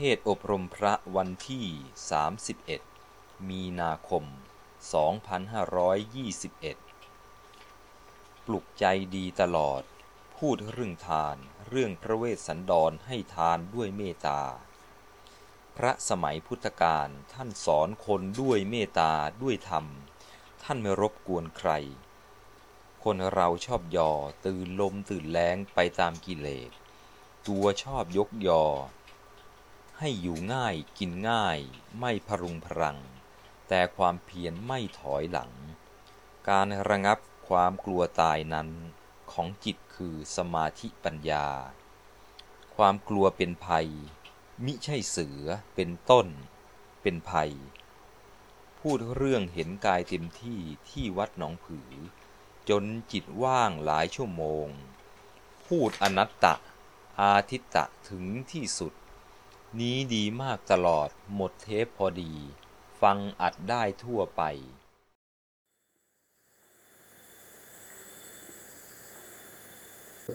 เทศอบรมพระวันที่ 31 มีนาคม 2521 ปลุกใจดีตลอด พูดเรื่องทานเรื่องพระเวสสันดรให้ทานด้วยเมตตา พระสมัยพุทธกาลท่านสอนคนด้วยเมตตาด้วยธรรม ท่านไม่รบกวนใคร คนเราชอบยอตื่นลมตื่นแรงไปตามกิเลส ตัวชอบยกยอ ให้อยู่ง่ายกินง่าย ไม่พรุงพรัง แต่ความเพียรไม่ถอยหลัง การระงับความกลัวตายนั้นของจิตคือสมาธิปัญญา ความกลัวเป็นภัย มิใช่เสือเป็นต้น เป็นภัย พูดเรื่องเห็นกายเต็มที่ที่วัดหนองผือ จนจิตว่างหลายชั่วโมง พูดอนัตตะ อาทิตตะถึงที่สุด นี้ดีมากตลอดหมดเทปพอดี ฟังอัดได้ทั่วไป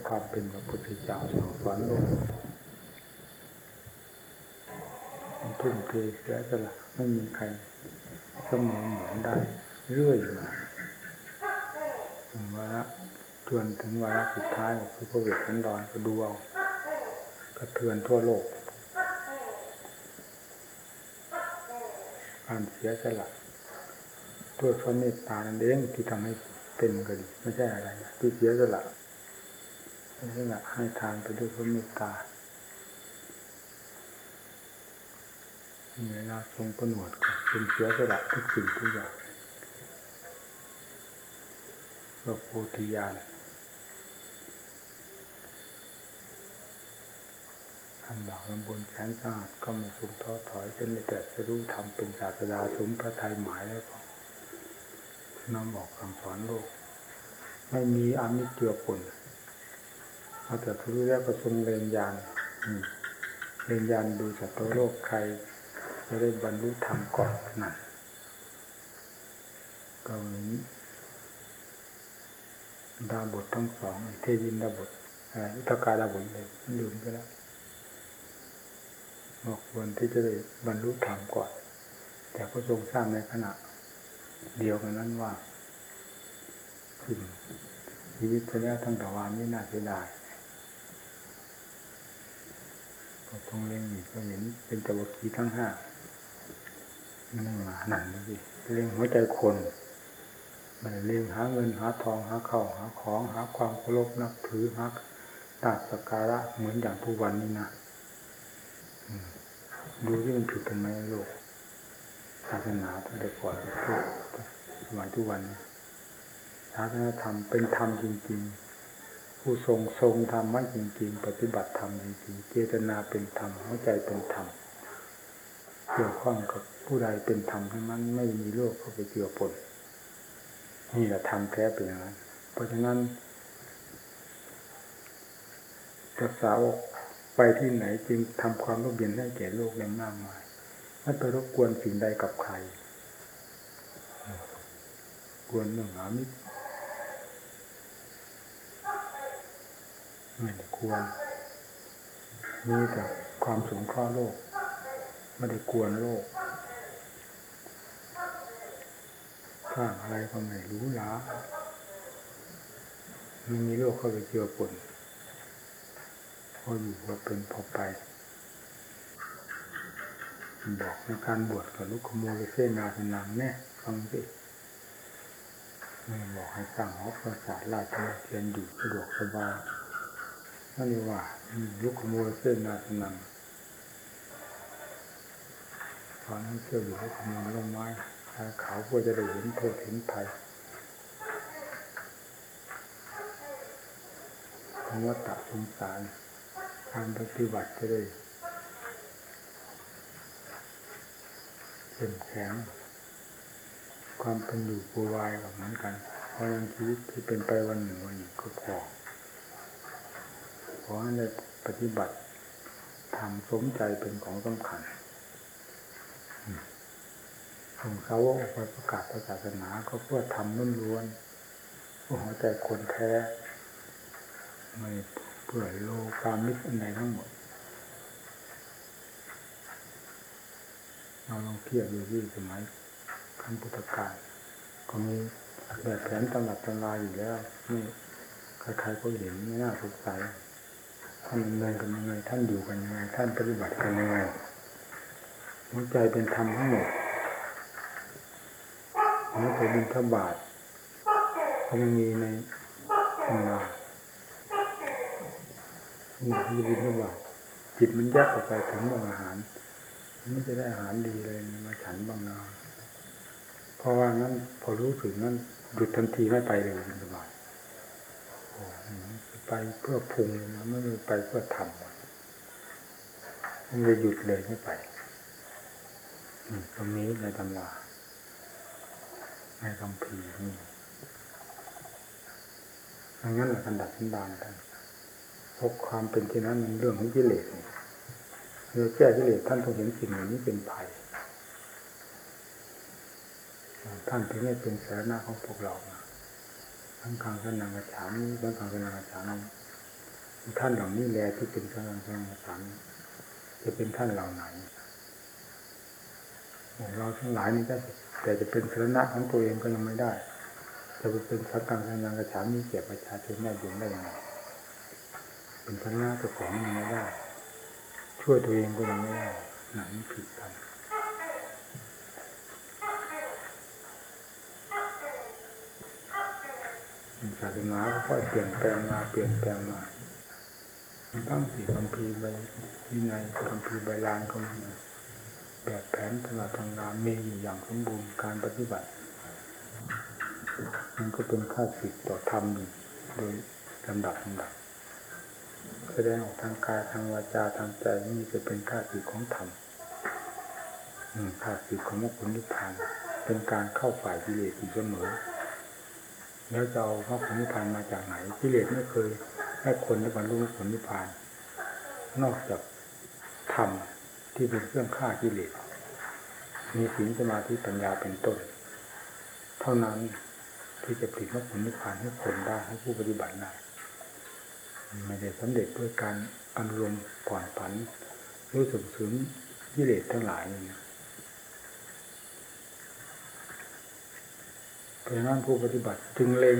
ความเป็นพระพุทธเจ้าสองสอนโลกมันทุ่มเทเสียสละไม่มีใครเสมอเหมือนได้ เรื่อยมาถึงวาระจวนถึงวาระสุดท้ายคือพระเวทสันดรก็ดูเอากระเทือนทั่วโลก การเสียสละด้วยพระเมตตานั่นเองที่ทำให้เป็นก็ดี ไม่ใช่อะไรที่เสียสละเสียสละให้ทานไปด้วยพระเมตตาเวลาทรงประหนวดเป็นเสียสละทุกสิ่งทุกอย่างก็โพธิญาณ ทำบากลำบนแสนสาหัสก็ไม่สุมท้อถอยจนในแต่จะรู้ทำเป็นศาสดาสมพระทัยหมายแล้วก็น้อมบอกคำสอนโลก ไม่มีอามิตรเจือปนเอาแต่รู้แล้วก็ทรงเรียนยานเรียนยานดูสัตว์โลกใครจะได้บรรลุธรรมก่อนนั่นก็นี้ดาบททั้งสองเทยินดาบทอะไรอุทกาดาบทเลยลืมไปแล้ว ควรที่จะได้บรรลุธรรมก่อน แต่ก็ทรงสร้างในขณะ เดียวกันนั้นว่าชีวิตจะแล้วทั้งต่วานไม่น่าเสียดายก็ต้องเล่งอีกก็เห็นเป็นตะวกีทั้งห้านั่นมาหนังเลยเล่งหัวใจคน มันเล่งหาเงินหาทองหาเข้าหาของหาความเคารพนับถือหาตาสการะเหมือนอย่างทุกวันนี้นะ ดูที่มันผิดกันไหมโลกศาสนาตั้งแต่ก่อนทุกสมัยทุกวันศาสนาธรรมเป็นธรรมจริง ๆ ผู้ทรงทรงธรรมะจริง ๆ ปฏิบัติธรรมจริงๆเจตนาเป็นธรรมหัวใจเป็นธรรมเกี่ยวข้องกับผู้ใดเป็นธรรมทั้งนั้นไม่มีโลกเข้าไปเกี่ยวปนนี่แหละธรรมแท้เป็นอย่างนั้นเพราะฉะนั้นพระสาวก ไปที่ไหนจึงทำความร่มเย็นให้แก่โลกได้มากมายไม่ไปรบกวนสิ่งใดกับใครกวนเรื่องหามิตรไม่ควรมีแต่ความสงเคราะห์โลก ไม่ได้กวนโลกสร้างอะไรก็ไม่รู้หลาไม่มีโลกเข้าไปเกี่ยวปน ออยู่พอเป็นพอไป บอกในการบวชกับลูกขโมยเส้นนาสนังแน่ฟังสิบอกให้สร้างหอประสาทราชเทียนอยู่สะดวกสบายนั่นว่าลูกขโมยเส้นนาสนังตอนนั้นเชื่ออยู่ลูกขโมยต้นไม้เขาเพื่อจะได้เห็นโทษเห็นภัยคำว่าตัดสงสาร การปฏิบัติจะได้เข้มแข็ง ความเป็นอยู่ปูวายแบบนั้นกัน เพราะยังชีวิตที่เป็นไปวันหนึ่งวันหนึ่งก็พอขอให้ได้ปฏิบัติทำสมใจเป็นของสำคัญของเขาว่าไปประกาศศาสนาก็เพื่อทำล้วนๆเพื่อหัวใจคนแท้ ไม่ เพื่อโลกามิตรอะไรทั้งหมด เราลองเทียบดูที่สมัยขั้นพุทธกาลก็มีแบบแผนตำรับตำราอยู่แล้วนี่ใครๆก็เห็นไม่น่าสงสัยท่านดำเนินกันยังไงท่านอยู่กันยังไงท่านปฏิบัติกันยังไงหัวใจเป็นธรรมทั้งหมดหัวใจบินทบาทก็ยังมีในตำรา มีบินทบาทจิตมันยักออกไปถึงบางอาหารมันจะได้อาหารดีเลยมาฉันบางนาเพราะว่านั้นพอรู้สึกนั้นหยุดทันทีไม่ไปเลยบินทบาทไปเพื่อพุงนะไม่ได้ไปเพื่อทำมันเลยหยุดเลยไม่ไปตรงนี้ในตำราในคำพีนี่ดังนั้นแหละกันดับสันดานท่าน พบความเป็นที่นั้นเรื่องของกิเลสเมื่อแก้กิเลสท่านต้องเห็นสิ่งเหล่านี้เป็นภัยท่านถึงได้เป็นสาระของพวกเราทั้งกลางสนางกระฉามทั้งกลางสนางกระฉามท่านเหล่านี้แลที่เป็นกลางสนางกระฉามจะเป็นท่านเหล่าไหนเราทั้งหลายนี่ก็แต่จะเป็นสาระของตัวเองก็ยังไม่ได้ จะเป็นสักกลางสนางกระฉามนี้เกี่ยวประชาชนได้ยังได้ยังไง เป็นสาระเจ้าของยังไม่ได้ช่วยตัวเองก็ยังไม่ได้หนังผิดกันศาสนาค่อยเปลี่ยนแปลงมาเปลี่ยนแปลงมาตั้งสี่คำพีใบวินัยคำพีใบลานก็มีแบบแผนตลาดทางงานมีอยู่อย่างสมบูรณ์การปฏิบัติ มันก็เป็นค่าสิทต่อธรรมโดยลำดับลำดับ ดงออกทางกายทางวาจาทางใจนี่จะเป็นค่าสิทของธรรมค่าสิทของมรรคผลนิพพานเป็นการเข้าฝ่ายกิเลสอยู่เสมอ แล้วจะเอาพระผลนิพพานมาจากไหนกิเลสไม่เคยให้คนได้บรรลุผลนิพพาน นอกจากธรรมที่เป็นเครื่องฆ่ากิเลสมีศีลสมาธิปัญญาเป็นต้น เท่านั้นที่จะผลิตมรรคผลนิพพานให้คนได้ให้ผู้ปฏิบัติได้ ไม่ได้สำเร็จด้วยการอารมณ์ผ่อนผันรู้สึกถึงกิเลสทั้งหลายเพราะนั้นผู้ปฏิบัติจึงเล็ง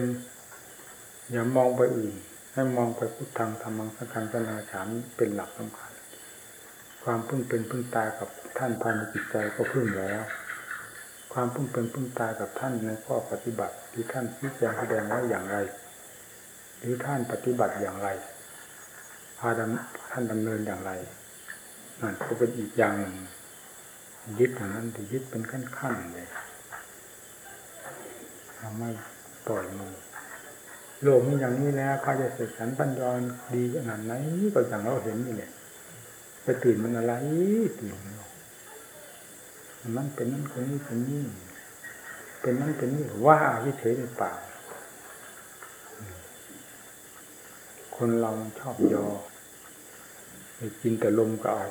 อย่ามองไปอื่น ให้มองไปพุทธังธรรมังสังฆังสนาฉามเป็นหลักสำคัญ ความพึ่งเป็นพึ่งตายกับท่านภายในจิตใจก็พึ่งแล้ว ความพึ่งเป็นพึ่งตายกับท่านในข้อปฏิบัติที่ท่านชี้แจงแสดงไว้อย่างไร หรือท่านปฏิบัติอย่างไรพาท่านดำเนินอย่างไรนั่นก็เป็นอีกอย่างหนึ่งยึดอย่างนั้นถือยึดเป็นขั้นๆเลยทำไม่ปล่อยมือโลกนี้อย่างนี้แล้วเขาจะเสกสรรปัญญาดีขนาดไหนก็อย่างเราเห็นนี่แหละไปตื่นมันอะไรตื่นมันเป็นนั่นคนนี้เป็นนี่เป็นนั่นเป็นนี่ว่าเฉยๆในป่า คนเราชอบยอไปกินแต่ลมก็เอา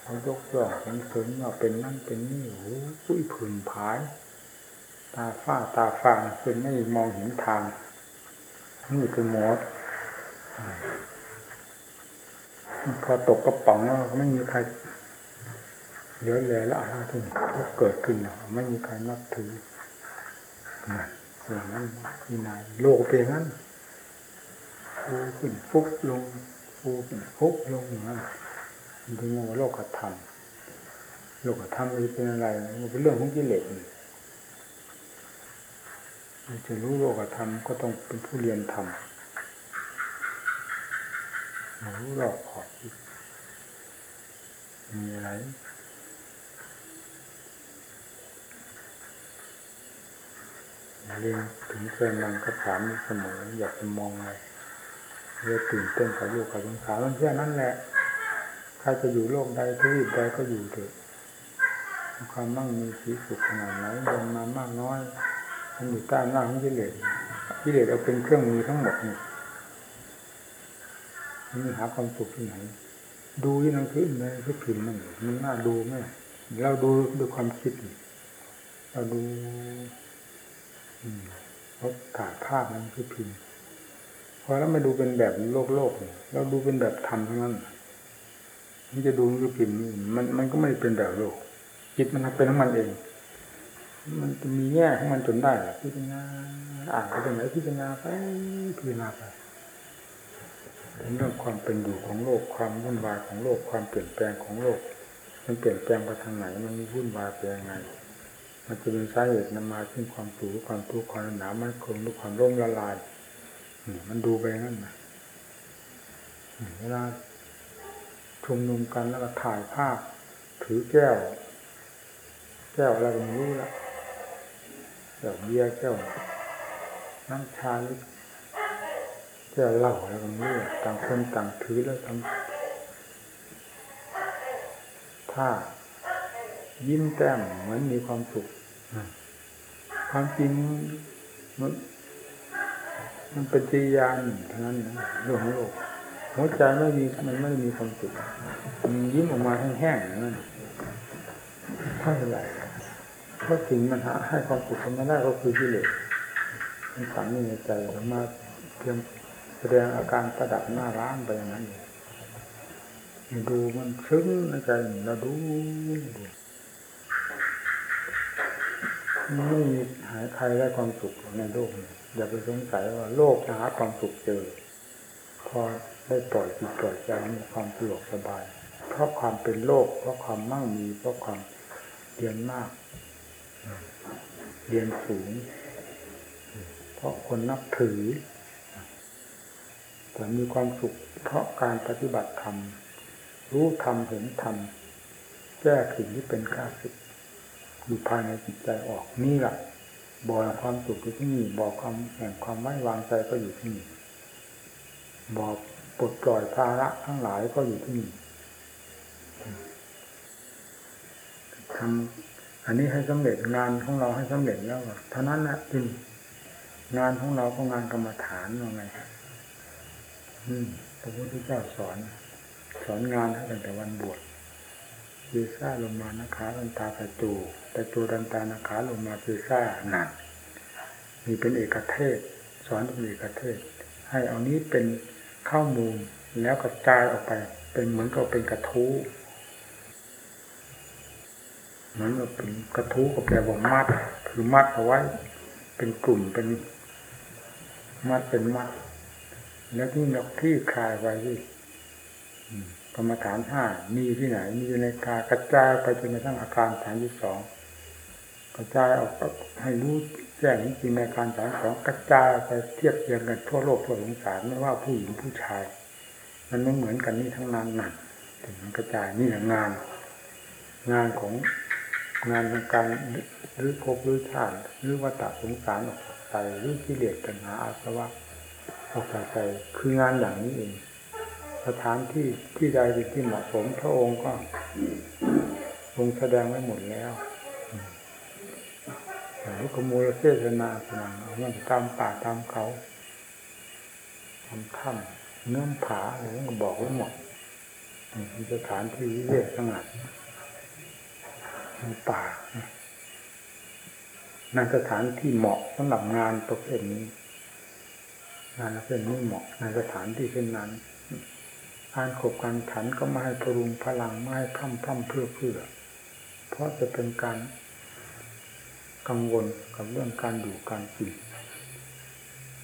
เขายกย่องสังเสริญว่าเป็นนั่นเป็นนี่โอ้ยผื่นผาย ตาฝ้าตาฟางจนไม่มองเห็นทางนี่คือหมดพอตกกระป๋องแล้วไม่มีใครเยอะเลยแล้วอะไรที่ก็เกิดขึ้นไม่มีใครนับถือนั่นอย่างนั้นที่นายโลกเป็นงั้น ฟูขึ้นฟุบลงฟูขึ้นฟุบลงอย่างนั้นถึงว่าโลกธรรมโลกธรรมเป็นอะไรมันเป็นเรื่องของกิเลสจะรู้โลกธรรมก็ต้องเป็นผู้เรียนธรรมรู้รอบขอบมีอะไรเรียนถึงเพื่อนนังก็ถามเสมออยากจะมองอะไร เรื่องตื่นเต้นกับโลกกับสงสารมันแค่นั้นแหละใครจะอยู่โลกใดทวีปใดก็อยู่เถอะความมั่งมีชีวิสุขขนาดไหนเดินมามากน้อยมันอยู่ใต้หน้าของกิเลสกิเลสเอาเป็นเครื่องมือทั้งหมดนี่มันหาความสุขที่ไหน ดูยังนังคือในที่พิมพ์มันมันน่าดูไหมเราดูด้วยความคิดเราดูเพราถ่ายภาพมันคือพิมพ์ พอแล้วมาดูเป็นแบบโลกโลกเราดูเป็นแบบธรรมทั้งนั้น มันจะดูมันจะพิมพ์มันมันก็ไม่เป็นแบบโลก จิตมันเป็นของมันเอง มันจะมีแง่ของมันจนได้แหละพิจารณาอ่านไปตรงไหนพิจารณาไปพิจารณาไปเรื่องความเป็นอยู่ของโลกความวุ่นวายของโลกความเปลี่ยนแปลงของโลก มันเปลี่ยนแปลงไปทางไหน มันวุ่นวายไปยังไง มันจะเป็นสาเหตุนำมาซึ่งความสูญความทุกข์ความหนามันคงหรือความร่มละลาย มันดูไปนั่นนะเวลาชุมนุมกันแล้วก็ถ่ายภาพ ถือแก้ว แก้วอะไรก็ไม่รู้ละแก้วเบียร์แก้วน้ำชาหรือแก้วเหล้าอะไรก็ไม่รู้ต่างคนต่างถือแล้วทำท่ายิ้มแต้มเหมือนมีความสุขความจริงมัน มันเป็นจียานเท่านั้นเรื่องของโลกหัวใจไม่มีมันไม่มีความสุขมันยิ้มออกมาแห้งๆนั่นเท่าไหร่เพราะสิ่งมันหาให้ความสุขมันได้ก็คือที่เหลือมันฝังอยู่ในใจมาเพียงแสดงอาการประดับหน้าร้านไปอย่างนั้นเองดูมันซึ้งในใจเราดูดูไม่มีหายใครได้ความสุขในโลก อย่าไปสงสัยว่าโลกจะหาความสุขเจอ พอได้ปล่อยจิตปล่อยใจมีความสะดวกสบาย เพราะความเป็นโลก เพราะความมั่งมี เพราะความเรียนมาก เรียนสูง เพราะคนนับถือ แต่มีความสุข เพราะการปฏิบัติธรรม รู้ธรรมเห็นธรรมแก้สิ่งที่เป็นข้าศึกอยู่ภายในจิตใจออกนี่แหละ บ่อความสุขอยู่ที่นี่บ่อความแห่งความไว้วางใจก็อยู่ที่นี่บ่อปลดปล่อยภาระทั้งหลายก็อยู่ที่นี่ทำอันนี้ให้สำเร็จงานของเราให้สำเร็จแล้วเท่านั้นนะจริงงานของเราก็งานกรรมฐานว่าไงพระพุทธเจ้าสอน สอนงานตั้งแต่วันบวช เยซ่าลงมานาขาลันตาตะจูแต่จูดันตานาขาลงมาเยซ่าหนักมีเป็นเอกเทศ สอนเป็นเอกเทศ ให้เอานี้เป็นข้อมูลแล้วกระจายออกไป เป็นเหมือนกับเป็นกระทู้เหมือนกับเป็นกระทู้กับแปลว่ามัด คือมัดเอาไว้ เป็นกลุ่มเป็นมัดเป็นมัด แล้วที่นกที่คลายไว้ที่ กรรมฐานห้ามีที่ไหน มีอยู่ในกายกระจายไปจนกระทั่งอาการฐานที่สองกระจายออกให้รู้แจ้งจริงในการฐานสองกระจายไปเทียบเทียงกันทั่วโลกทั่วสงสารไม่ว่าผู้หญิงผู้ชาย มันไม่เหมือนกันนี่ทั้งนั้นหนักถึงมันกระจายนี่แหละงาน งานของงานทางการหรือภพหรือชาติหรือวัฏสงสารออกไปหรือกิเลสกันหาอาสวะออกไปคืองานอย่างนี้เอง สถานที่ที่ใดที่เหมาะสมพระองค์ก็ทรงแสดงไว้หมดแล้วลูกมูลเทศนาสนังเอาเรื่องตามป่าตามเขาทำถ้ำเนื้อผาอะไรก็บอกไว้หมดมีสถานที่วิเวกสงัดในป่านั่นสถานที่เหมาะสำหรับงานประเภทนี้ งานประเภทนี้เหมาะในสถานที่เช่นนั้น การขบการขันก็ไม่ให้พรุงพลังไม่ให้พร่ำพร่ำเพื่อเพื่อ เพราะจะเป็นการกังวลกับเรื่องการอยู่การกิน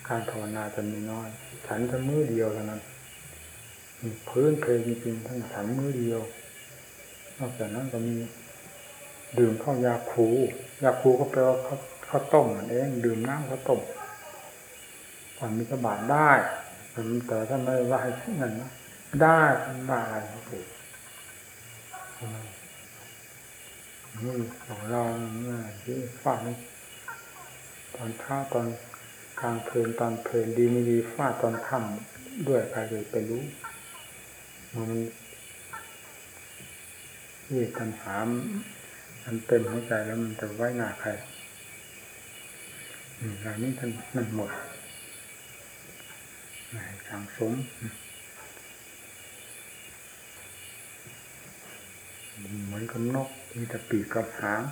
การภาวนาจะมีน้อยฉันจะมือเดียวเท่านั้นพื้นเพลงจริงๆทั้งฉันมือเดียวนอกจากนั้นก็มี ดื่มข้าวยาคูยาคูก็แปลว่าข้าวข้าวต้มนั่นเองดื่มน้ำข้าวต้มความมีสบาทได้แต่ถ้าไม่ว่าให้นั่นนะ ได้ได้อะไรนี่ของเราเนี่ยที่ฟาดตอนข้าตอนกลางเพลินตอนเพลินดีไม่ดีฟาดตอนค่ำด้วยใครเลยไปรู้มันที่ปัญหามันเต็มหัวใจแล้วมันจะไว้หน้าใครอืมอันนี้ท่านมันหมดไหนสังสม เหมือนกับนกมีแต่ปีกกับหาง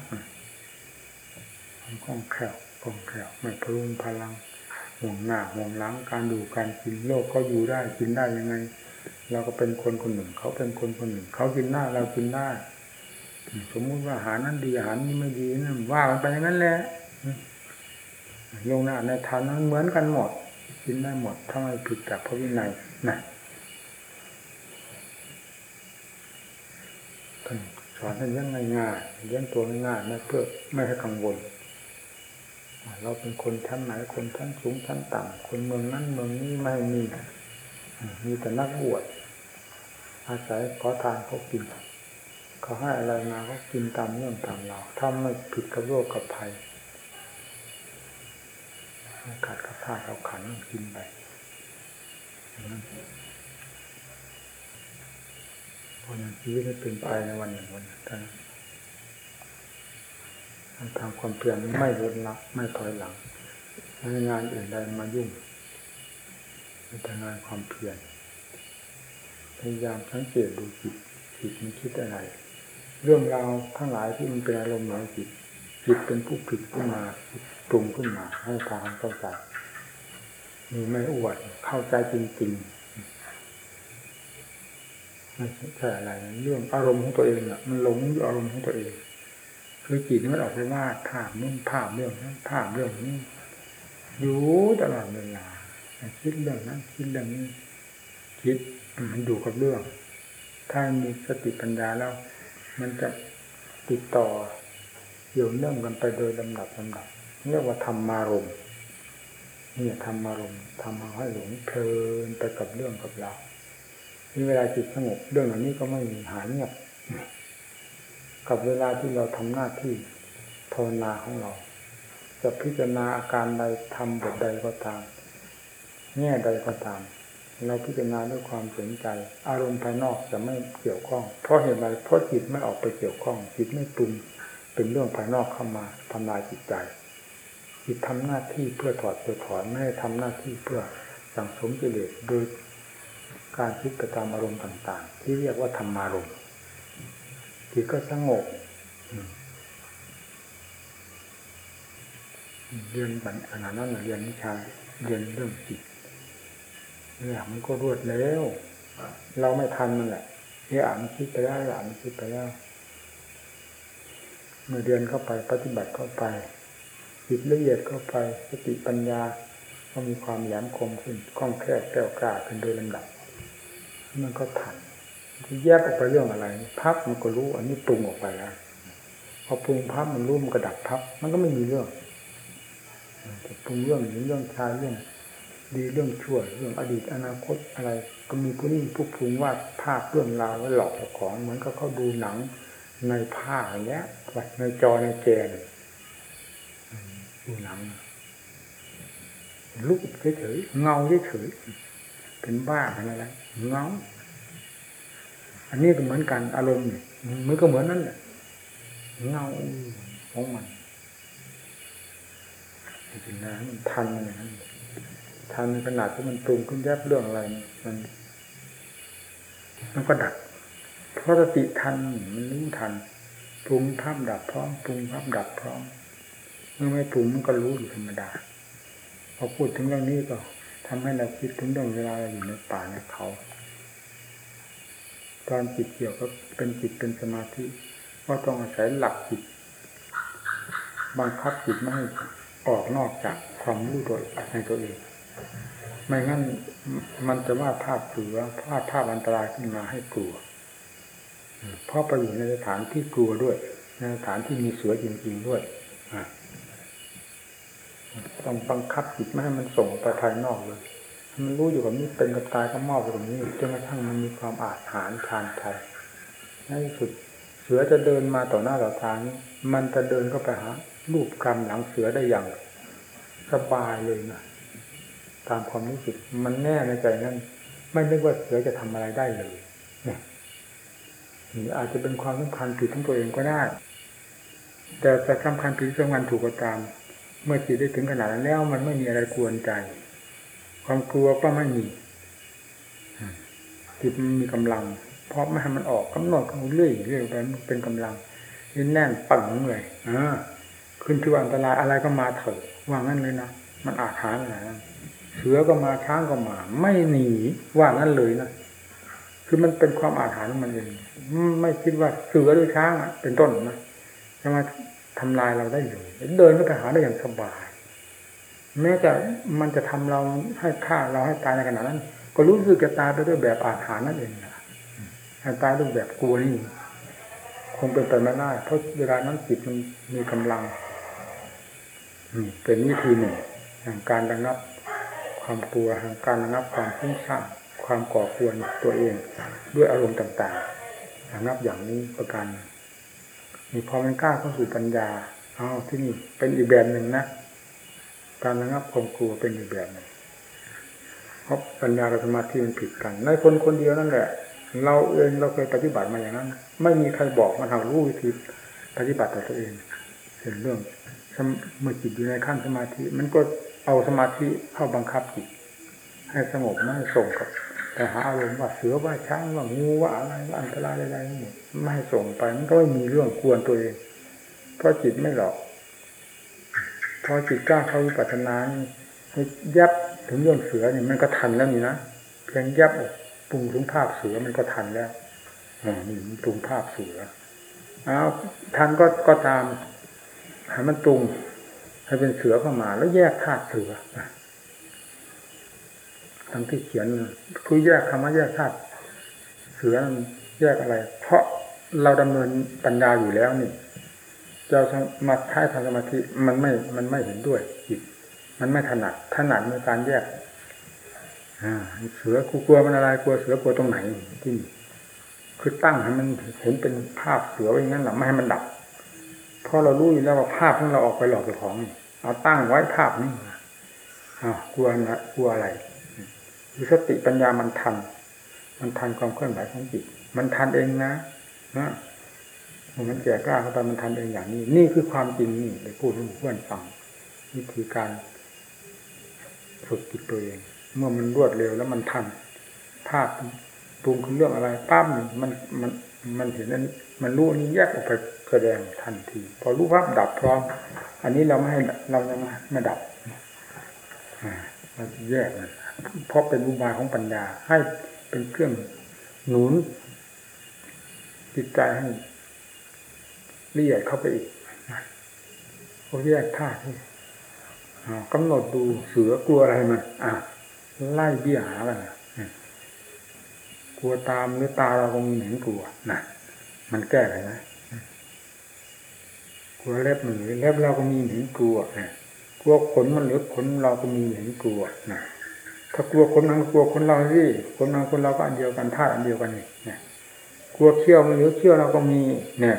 คล่องแคล่วคล่องแคล่วไม่พลุงพลังห่วงหน้าห่วงหลังการดูการกินโลกก็อยู่ได้กินได้ยังไง เราก็เป็นคนคนหนึ่ง เขาเป็นคนคนหนึ่ง เขากินหน้าเรากินหน้าสมมุติว่าอาหารนั้นดีอาหารนี้ไม่ดีนั่นว่ากันไปอย่างนั้นแหละลงหน้าในทานนั้นเหมือนกันหมด กินได้หมดถ้าไม่ผิดจากพระวินัยนะ ท่านสอนให้เลี้ยงง่ายๆเลี้ยงตัวง่ายๆไม่เพื่อไม่ให้กังวล เราเป็นคนชั้นไหนคนชั้นสูงชั้นต่ำคนเมืองนั้นเมืองนี้ไม่มีมีแต่นักบวชอาศัยขอทานเขากินเขาให้อะไรมาเขากินตามเรื่องตามเราถ้าไม่ผิดกับโรคกับภัยขาดกับธาเราขันกินไป เพราะนั้นชีวิตจะเป็นไปในวันหนึ่งวันนั้นทำความเพียรไม่ลดละไม่ถอยหลังไม่งานอื่นใดมายุ่งแต่งานความเพียรพยายามสังเกตดูจิตจิตมันคิดอะไร เรื่องราวทั้งหลายที่มันเป็นอารมณ์ของจิตจิตเป็นผู้ผิดขึ้นมาปรุงขึ้นมาให้ทางเข้าใจมีไม่อวดเข้าใจจริงๆ ไม่ใช่อะไร เรื่องอารมณ์ของตัวเองอะมันหลงอยู่อารมณ์ของตัวเอง คือจิตมันออกไปวาดภาพนู่นภาพเรื่องนั้นภาพเรื่องนี้อยู่ตลอดเวลาคิดเรื่องนั้นคิดเรื่องนี้คิดมันอยู่กับเรื่อง ถ้ามีสติปัญญาแล้ว มันจะติดต่อเกี่ยวเนื่องกันไปโดยลำดับลำดับเรียกว่าธรรมารมนี่ธรรมารมทำให้หลงเพลินไปกับเรื่องกับเรา นี่เวลาจิตสงบเรื่องเหล่านี้ก็ไม่มีหายเงียบกับเวลาที่เราทำหน้าที่ภาวนาของเรา จะพิจารณาอาการใดทำบทใดก็ตามแง่ใดก็ตาม เราพิจารณาด้วยความสนใจ อารมณ์ภายนอกจะไม่เกี่ยวข้อง เพราะเหตุไรเพราะจิตไม่ออกไปเกี่ยวข้อง จิตไม่ปรุงเป็นเรื่องภายนอกเข้ามาทำลายจิตใจจิตทำหน้าที่เพื่อถอดเพื่อถอนไม่ได้ทำหน้าที่เพื่อสั่งสมกิเลสโดย การคิดไปตามอารมณ์ต่าง ๆ ที่เรียกว่าธรรมารมณ์จิตก็สงบเรียนบัญขนาดนั้นเรียนวิชาเรียนเรื่องจิตเนี่ยมันก็รวดแล้วเราไม่ทันมันแหละเนี่ยอ่านคิดไปแล้วอ่านคิดไปแล้วเมื่อเรียนเข้าไปปฏิบัติเข้าไปจิตละเอียดเข้าไปสติปัญญาก็มีความแหลมคมขึ้นคล่องแคล่วแก้วกล้าขึ้นโดยลำดับ มันก็ทันแยกออกไปเรื่องอะไร พับมันก็รู้ อันนี้ปรุงออกไปแล้วพอปรุงพับมันรู้มันก็ดับพับ มันก็ไม่มีเรื่องแต่ปรุงเรื่องนี้เรื่องชายเรื่อง ดีเรื่องชั่วเรื่องอดีตอนาคตอะไร ก็มีผู้นี้ผู้ปรุงวาดภาพเรื่องราวไว้หลอกของเหมือนกับเขาดูหนังในผ้าอย่างเงี้ยในจอในแจนดูหนังลุกเฉยๆเงาเฉยๆ เป็นบ้าอะไรเงาอันนี้ก็เหมือนกันอารมณ์เนี่ยมันก็เหมือนนั่นแหละเงาของมันจริงๆนะมันทันมันอย่างนั้นทันขนาดที่มันปรุงขึ้นแยบเรื่องอะไร มันมันก็ดับเพราะสติทันมันรู้ทันปรุงภาพดับพร้อมปรุงภาพดับพร้อมเมื่อไม่ปรุงมันก็รู้อยู่ธรรมดาพอพูดถึงเรื่องนี้ก็ ทำให้เราคิดถึงเรื่องเวลาเราอยู่ในป่าในเขา ตอนจิตเกี่ยวก็เป็นจิตเป็นสมาธิก็ต้องอาศัยหลักจิต บังคับจิตไม่ให้ออกนอกจากความรู้ตัวในตัวเอง ไม่งั้นมันจะว่าภาพเสือภาพภาพอันตรายขึ้นมาให้กลัวเพราะไปอยู่ในสถานที่กลัวด้วย ในสถานที่มีเสือจริงๆด้วย ต้องบังคับจิตไม่ให้มันส่งไปภายนอกเลย มันรู้อยู่กับนี้เป็นกับตายก็มอบไปตรงนี้จนกระทั่งมันมีความอาจหารทานไทยในที่สุดเสือจะเดินมาต่อหน้าต่อทางนี้มันจะเดินเข้าไปหารูปกรรมหลังเสือได้อย่างสบายเลยนะตามความรู้สึกมันแน่ในใจนั้นไม่นึกว่าเสือจะทำอะไรได้เลยเนี่ยอาจจะเป็นความสำคัญผิดทั้งตัวเองก็ได้ แต่แต่สำคัญผิดสำคัญถูกก็ตาม เมื่อจิตได้ถึงขนาดนั้นแล้ว มันไม่มีอะไรกวนใจ ความกลัวก็ไม่มีจิตมันมีกำลัง เพราะไม่ให้มันออกกำหนดเรื่อยเรื่อยไปมันเป็นกำลังยิ่แน่นปังเลยอ่าขึ้นที่อันตรายอะไรก็มาเถอะว่างั้นเลยนะมันอาถรรพ์อะไรเสือก็มาช้างก็มา ไม่หนีว่างั้นเลยนะคือมันเป็นความอาถรรพ์ของมันเองไม่คิดว่าเสือหรือช้างเป็นต้นนะจะมา ทำลายเราได้เลยเดินก็ไปหาได้อย่างสบาย แม้จะมันจะทำเราให้ฆ่าเราให้ตายในขณะนั้น ก็รู้สึกจะตายไปด้วยแบบอาถรรพ์นั่นเองนะให้ตายด้วยแบบกลัวนี่คงเป็นไปไม่ได้เพราะเวลานั้นจิตมันมีกำลังเป็นวิธีหนึ่งแห่งการระงับ ความกลัวแห่งการระงับความฟุ้งซ่านความก่อควรตัวเอง ด้วยอารมณ์ต่างๆระงับอย่างนี้ประการ มีพอมันกล้าเข้าสู่ปัญญาเอาที่นี่เป็นอีกแบบหนึ่งนะการระงับความกลัวเป็นอีกแบบหนึ่งเพราะปัญญากับสมาธิมันผิดกันในคนคนเดียวนั่นแหละ เราเองเราเคยปฏิบัติมาอย่างนั้น ไม่มีใครบอกมาทำรู้วิธีปฏิบัติต่อตัวเองเห็นเรื่องเมื่อจิตอยู่ในขั้นสมาธิ มันก็เอาสมาธิเข้าบังคับจิตให้สงบไม่ส่งกับ แต่หาอารมณ์ว่าเสือว่าช้างว่างูว่าอะไรว่าอันตรายอะไรหมดไม่ให้ส่งไปมันก็ไม่มีเรื่องกวนตัวเอง เพราะจิตไม่หลอก พอจิตกล้าเข้าวิปัสสนายับถึงเรื่องเสือเนี่ยมันก็ทันแล้วนี่นะเพียงยับปรุงถึงภาพเสือมันก็ทันแล้วอ่านี่ปรุงภาพเสือเอาทันก็ก็ตามให้มันปรุงให้เป็นเสือเข้ามา แล้วแยกธาตุเสือ ทั้งที่เขียนคือแยกคำว่าแยกธาตุเสือแยกอะไร เพราะเราดำเนินปัญญาอยู่แล้วนี่จะมาใช้ทางสมาธิมันไม่มันไม่เห็นด้วยจิตมันไม่ถนัดถนัดในการแยกอ่าเสือกูกลัวมันอะไรกลัวเสือกลัวตรงไหนที่คือตั้งให้มันเห็นเป็นภาพเสือไว้อย่างนั้นหรอไม่ให้มันดับเพราะเรารู้อยู่แล้วว่าภาพของเราออกไปหลอกเจ้าของ เอาตั้งไว้ภาพนี้อ่ากลัวนะกลัวอะไร คือสติปัญญามันทัน มันทันความเคลื่อนไหวของจิต มันทันเองนะนะมันแก่กล้าเข้าไปมันทันเองอย่างนี้ นี่คือความจริงนี่ไปพูดให้เพื่อนฟังวิธีการฝึกจิตตัวเอง เมื่อมันรวดเร็วแล้วมันทัน ภาพปรุงคือเรื่องอะไรปั๊บมันมันมันเห็นนั้นมันรู้นี้แยกออกไปแสดงทันที พอรู้ภาพดับพร้อม อันนี้เราไม่ให้เรายังไม่ดับเราแยกมัน เพราะเป็นอุบายของปัญญา ให้เป็นเครื่องหนุนจิตใจให้ละเอียดเข้าไปอีกเขาแยกธาตุกำหนดดูเสือกลัวอะไรมันอะไล่เบี้ยหากันกลัวตามหรือตาเราคงมีเห็นกลัวนะมันแก้อะไรนะกลัวเล็บมันหรือเล็บเราก็มีเห็นกลัวนะกลัวขนมันหรือขนเราก็มีเห็นกลัวนะ ถ้ากลัวคนนั้นกลัวคนเราสิคนนั้นคนเราก็อันเดียวกันธาตุอันเดียวกันนี่เนี่ยกลัวเขี้ยวมันหรือเขี้ยวเราก็มี เนี่ย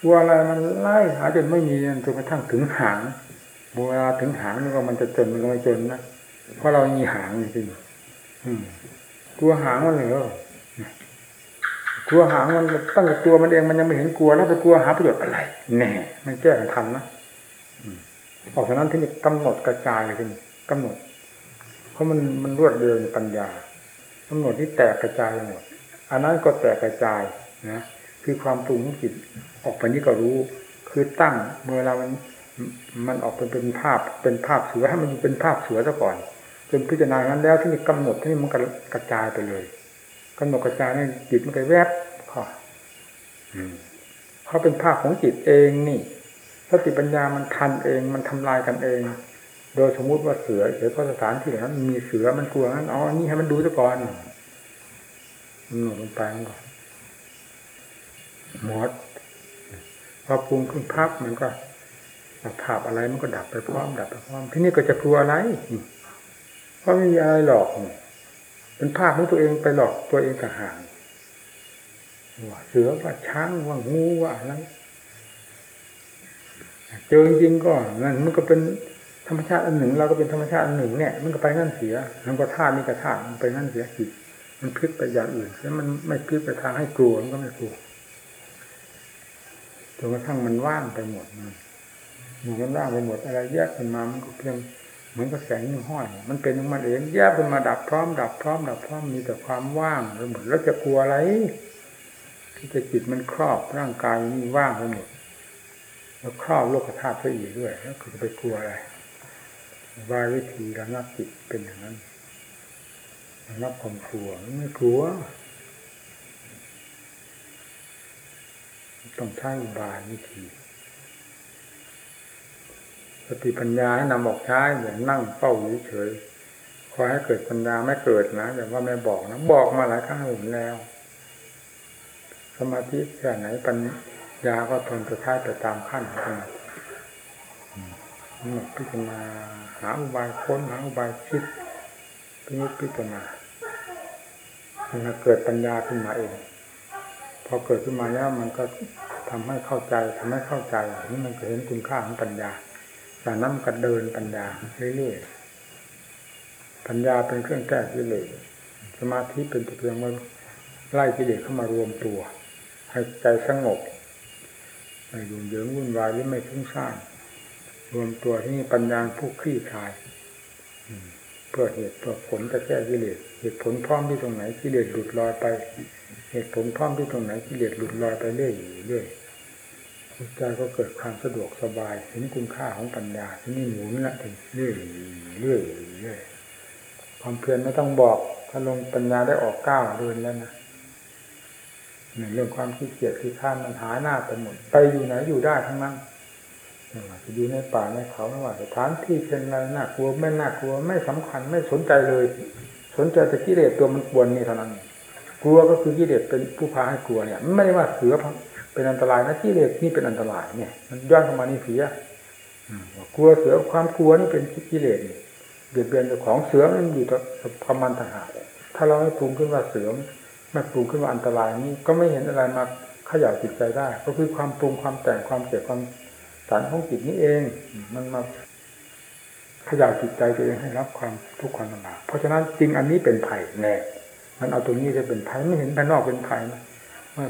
กลัวอะไรมันไล่หาจนไม่มีจนกระทั่งถึงหางเวลาถึงหางมันก็มันจะจนมันก็ไม่จนนะเพราะเรามีหางจริงกลัวหางมันเหรอกลัวหางมันตั้งแต่ตัวมันเองมันยังไม่เห็นกลัวแล้วไปกลัวหาประโยชน์อะไรแน่มันแก้กันทันนะออกจากนั้นที่นี่กำหนดกระจายเลยทีนี้กำหนด เพราะมันมันรวดเร็วในปัญญากำหนดที่แตกกระจายหมดอันนั้นก็แตกกระจายนะคือความปรุงของจิตออกไปนี้ก็รู้ คือตั้งเมื่อเรามันมันออกเป็นเป็นภาพเป็นภาพเสือให้มันเป็นภาพเสือซะก่อนจนพิจารณานั้นแล้วที่นี่กำหนดที่นี่มันกระจายไปเลยกำหนดกระจายนี่จิตมันก็แวบพอเขาเป็นภาพของจิตเองนี่สติปัญญามันทันเองมันทำลายกันเอง โดยสมมุติว่าเสือหรือพระสถานที่นั้นมีเสือมันกลัวนั้นอ๋อนี่ให้มันดูซะก่อนมันหนุนลงไปก่อนหมดพอปรุงขึ้นภาพมันก็ภาพอะไรมันก็ดับไปพร้อมดับไปพร้อมที่นี่ก็จะกลัวอะไรเพราะไม่มีอะไรหลอกเป็นภาพของตัวเองไปหลอกตัวเองต่างหากว่าเสือว่าช้างว่างูว่าอะไรเจอจริงก็นั่นมันก็เป็น ธรรมชาติอันหนึ่ง เราก็เป็นธรรมชาติอันหนึ่งเนี่ยมันก็ไปนั่นเสียมันก็ธาตุนี่ก็ธาตุมันไปนั่นเสียจิตมันพลิกไปอย่างอื่นแล้วมันไม่พลิกไปทางให้กลัวมันก็ไม่กลัวจนกระทั่งมันว่างไปหมดมันมันว่างไปหมดอะไรแยกขึ้นมามันก็เพียงเหมือนกับแสงหนึ่งห้อย มันเป็นของมันเองแยกขึ้นมาดับพร้อมดับพร้อมดับพร้อมมีแต่ความว่างไปหมดแล้วจะกลัวอะไรที่จะจิตมันครอบร่างกายนี่ว่างไปหมดแล้วครอบโลกธาตุไปอีกด้วยแล้วคือไปกลัวอะไร วายวิธีระงับจิตเป็นอย่างนั้นระงับความกลัวไม่กลัวต้องใช้อุบายวิธีสติปัญญาให้นำออกใช้อย่านั่งเป้าเฉยคอยให้เกิดปัญญาไม่เกิดนะอย่าว่าไม่บอกนะบอกมาหลายครั้งหนแล้ว สมาธิแค่ไหนปัญญาก็ทนจะท้ายไปตามขั้นของมั พิจารณาหาอุบายค้นหาอุบายคิดพิจิตพิจารณามันเกิดปัญญาขึ้นมาเอง พอเกิดขึ้นมาแล้วมันก็ทำให้เข้าใจทำให้เข้าใจนี่มันก็เห็นคุณค่าของปัญญาจากนั้นก็เดินปัญญาเรื่อยๆปัญญาเป็นเครื่องแก้กิเลสสมาธิเป็นเพียงว่าไล่กิเลสเข้ามารวมตัว ให้ใจสงบไม่ยุ่งเหยิงวุ่นวายหรือไม่ฟุ้งซ่าน รวมตัวที่นี่ปัญญาผู้คลี่คลายเพื่อเหตุเพื่อผลจะแก้กิเลสเหตุผลพร้อมที่ตรงไหนกิเลสหลุดลอยไป เหตุผลพร้อมที่ตรงไหนกิเลสหลุดลอยไปเรื่อยเรื่อยใจก็เกิดความสะดวกสบายเห็นคุณค่าของปัญญาที่นี่หมุนละถึงเรื่อยเรื่อยเรื่อยความเพียรไม่ต้องบอกถ้าลงปัญญาได้ออกก้าวเดินแล้วนะเรื่องความขี้เกียจขี้ข้ามันหาหน้าไปหมดไปอยู่ไหนอยู่ได้ทั้งนั้น อยู่ในป่าในเขาไม่ว่าสถานที่เช่นอะไรน่ากลัวไม่น่ากลัวไม่สำคัญไม่สนใจเลย สนใจแต่กิเลสตัวมันกวนนี่เท่านั้นกลัวก็คือกิเลสเป็นผู้พาให้กลัวเนี่ย ไม่ได้ว่าเสือเป็นอันตรายนะกิเลสนี่เป็นอันตรายเนี่ย มันย้อนเข้ามานี่เสียกลัวเสือความกลัวนี่เป็นกิเลสเบียดเบียนเจ้าของเสือมันอยู่กับความมันต่างหากถ้าเราไม่ปรุงขึ้นว่าเสือไม่ปรุงขึ้นว่าอันตรายนี้ก็ไม่เห็นอะไรมาขย่าจิตใจได้ ก็คือความปรุงความแต่งความเสียความ สารของจิตนี้เอง มันมาขย่าจิตใจตัวเองให้รับความทุกข์ความลำบากเพราะฉะนั้นจริงอันนี้เป็นไผ่แน่มันเอาตรงนี้จะเป็นไผ่ไม่เห็นภายนอกเป็นไผ่นะมื่อ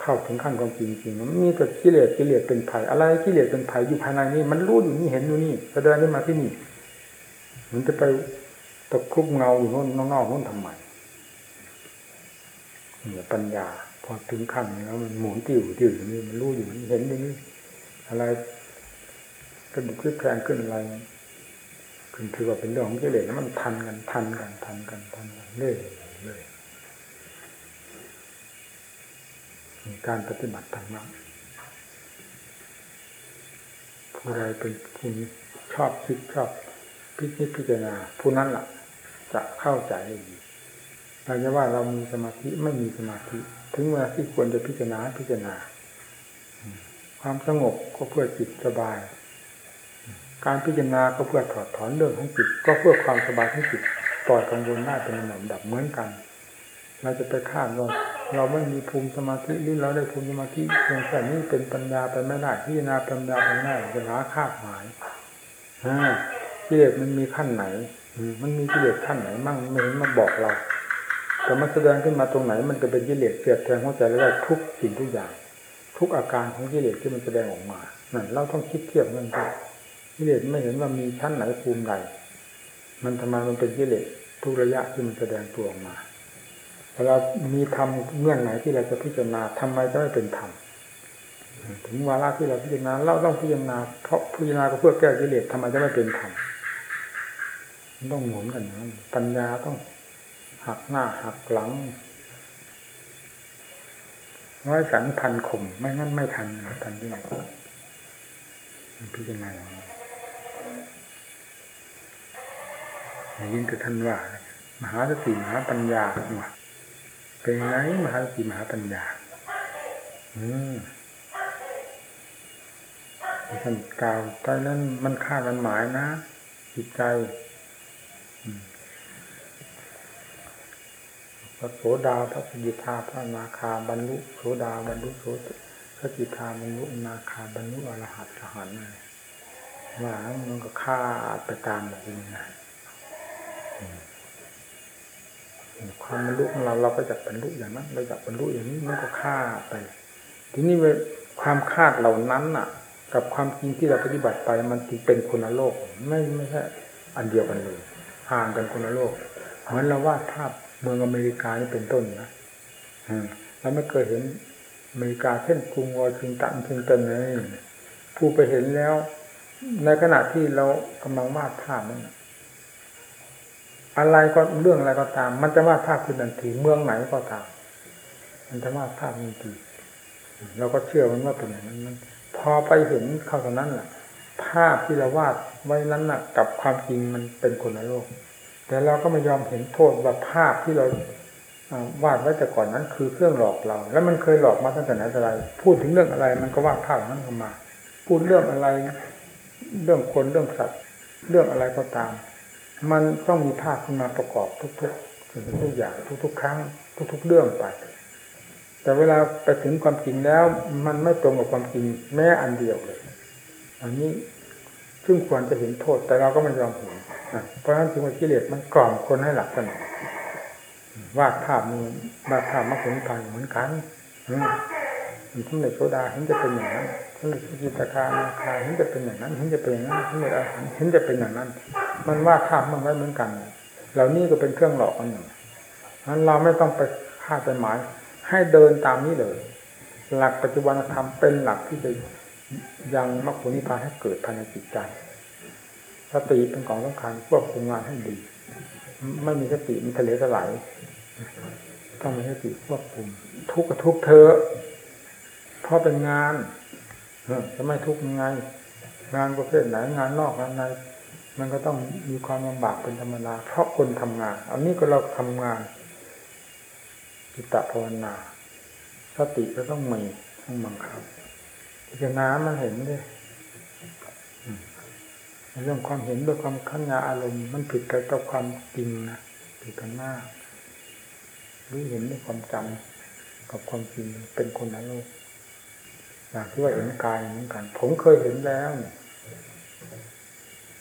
เข้าถึงขั้นความจริงจริงมันมีแต่กิเลสกิเลสเป็นไผ่อะไรกิเลสเป็นไผ่อยู่ภายในนี้ มันรู้อยู่นี่เห็นอยู่นี่แสดงนี้มาที่นี่มันจะไปตะคุบเงาอยู่โน่นนอกๆโน่นทำไมเนี่ยปัญญา พอถึงขั้นนี้แล้วมันหมุนติ้วติ้วอยู่นี่มันรู้อยู่นี่เห็นอยู่นี่ อะไรกระดุกคลิกแพงขึ้นอะไรคือถือว่าเป็นเรื่องของกิเลสแล้วมันทันกันทันกันทันกันทันกันเรื่อยเรื่อยการปฏิบัติธรรมะผู้ใดเป็นผู้ชอบคิดชอบพิจิตพิจารณาผู้นั้นล่ะ จะเข้าใจดีเราจะว่าเรามีสมาธิไม่มีสมาธิ ถึงเวลาที่ควรจะพิจารณาพิจารณา ความสงบก็เพื่อจิตสบาย การพิจารณาก็เพื่อถอดถอนเรื่องของจิต ก็เพื่อความสบายของจิตปล่อยกังวลได้เป็นลำดับเหมือนกัน เราจะไปคาดว่าเราไม่มีภูมิสมาธิหรือเราได้ภูมิสมาธิเพียงแค่นี้เป็นปัญญาไปไม่ได้พิจารณาปัญญาไปไม่ได้จะหาคาดหมายกิเลสมันมีขั้นไหนมันมีกิเลสขั้นไหนมั่งไม่เห็นมาบอกเรา แต่มันแสดงขึ้นมาตรงไหน มันจะเป็นกิเลสเสียดแทงหัวใจแล้วทุกสิ่งทุกอย่าง ทุกอาการของกิเลสที่มันแสดงออกมานั่นเราต้องคิดเทียบกันด้วยกิเลสไม่เห็นว่ามีชั้นไหนภูมิใดมันทำไมมันเป็นกิเลสทุกระยะที่มันแสดงตัวออกมาเวลามีธรรมเงื่อนไหนที่เราจะพิจารณาทำไมจะไม่เป็นธรรมถึงวาระที่เราพิจารณาเราต้องพิจารณาเพราะพิจารณาก็เพื่อแก้กิเลสทำไมจะไม่เป็นธรรมต้องหมุนกันนะปัญญาต้องหักหน้าหักหลัง ร้อยสันพันข่มไม่งั้นไม่ทันทันที่ไหนพิจารณาอย่างยิ่งกับท่านว่า มหาสติมหาปัญญาว่าเป็นไงมหาสติมหาปัญญา อืมท่านกล่าวตอนนั้นมันคาดมันหมายนะจิตใจ ระโสดาพระสกิทาพระนาคาบรรลุโสดาบรรลุโสพระกิทาบรรลุนาคาบรรลุอรหัตอรหันต์ว่ามันก็ฆ่าไปตามแบบนี้นะความบรรลุของเราเราก็จะบรรลุอย่างนั้นเราจะบรรลุอย่างนี้มันก็ฆ่าไป ทีนี้ความคาดเหล่านั้นน่ะ กับความจริงที่เราปฏิบัติไปมันจึงเป็นคนละโลก ไม่ไม่ใช่อันเดียวกันเลยห่างกันคนละโลกเหมือนเราวาดภาพ เมืองอเมริกานี่เป็นต้นนะเราไม่เคยเห็นอเมริกาเช่นกรุงวอชิงตันชิงตันเลยผู้ไปเห็นแล้ว ในขณะที่เรากำลังวาดภาพนั้นอะไรก็เรื่องอะไรก็ตาม มันจะวาดภาพขึ้นทันทีเมืองไหนก็ตาม มันจะวาดภาพทันทีเราก็เชื่อมันว่าเป็นอย่างนั้นมันพอไปเห็นเข้าตอนนั้นแหละภาพที่เราวาดไว้นั้นน่ะกับความจริงมันเป็นคนละโลก แต่เราก็ไม่ยอมเห็นโทษว่าภาพที่เราวาดไว้แต่ก่อนนั้น คือเครื่องหลอกเรา แล้วมันเคยหลอกมาตั้งแต่ไหนแต่ไร พูดถึงเรื่องอะไร มันก็วาดภาพนั้นออกมา พูดเรื่องอะไร เรื่องคนเรื่องสัตว์ เรื่องอะไรก็ตาม มันต้องมีภาพขึ้นมาประกอบทุกๆสิ่งทุกอย่างทุกๆครั้ง ทุกๆเรื่องไป แต่เวลาไปถึงความจริงแล้ว มันไม่ตรงกับความจริงแม้อันเดียวเลย อันนี้ ซึ่งควรจะเห็นโทษ แต่เราก็ไม่ยอมเห็นเพราะฉะนั้นจึงว่ากิเลสมันกล่อมคนให้หลับสนิทวาดภาพมันวาดภาพมรรคผลนิพพานเหมือนกันมันทั้งในโซดาเห็นจะเป็นอย่างนั้นทั้งในสุจิตานาคาเห็นจะเป็นอย่างนั้นเห็นจะเป็นอย่างนั้นทั้งในอาหารเห็นจะเป็นอย่างนั้น มันวาดภาพมันไว้เหมือนกัน เหล่านี้ก็เป็นเครื่องหลอกอันหนึ่งนั้นเราไม่ต้องไปคาดไปหมาย ให้เดินตามนี้เลย หลักปัจจุบันธรรมเป็นหลักที่จะ ยังมรรคผลนิพพานให้เกิดภายในจิตใจ สติเป็นของสำคัญควบคุมงานให้ดี ไม่มีสติมีทะเลสลายต้องมีสติควบคุม ทุกข์กับทุกเธอเพราะเป็นงานจะไม่ทุกข์ยังไง งานประเภทไหนงานนอกงานในมันก็ต้องมีความลำบากเป็นธรรมดาเพราะคนทำงาน อันนี้ก็เราทำงานจิตตภาวนา สติก็ต้องมีต้องบังคับ พิจารณามันเห็นด้วยเรื่องความเห็นด้วยความขันยาอารมณ์มันผิดกับความจริงนะผิดกันมากรือเห็นด้วยความจำกับความจริงเป็นคนละโลกอยางที่ว่าเห็นกายเหมือนกัน ผมเคยเห็นแล้วเนี่ย